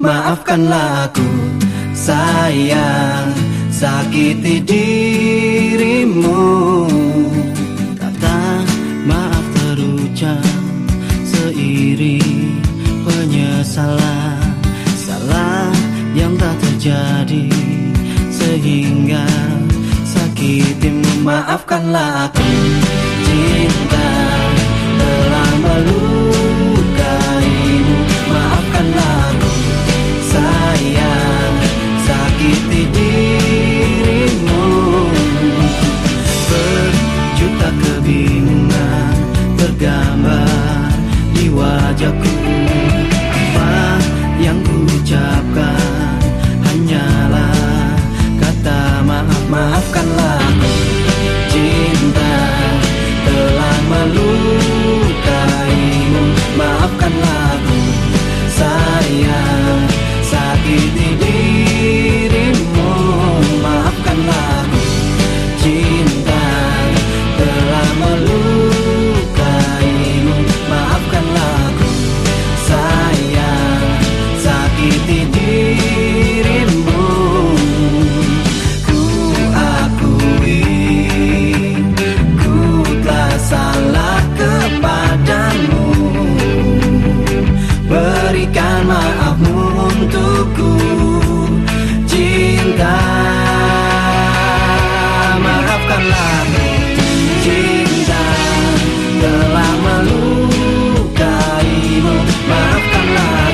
Maafkanlah aku sayang Sakiti dirimu. Kata maaf terucap Seiring penyesalan Salah yang tak terjadi Sehingga sakitimu. Maafkanlah aku cinta maafkanlah. Aku cinta telah melukaimu. Maafkanlah aku. Sayang sakiti dirimu. Maafkanlah aku. Cinta telah melukaimu. μα αυτά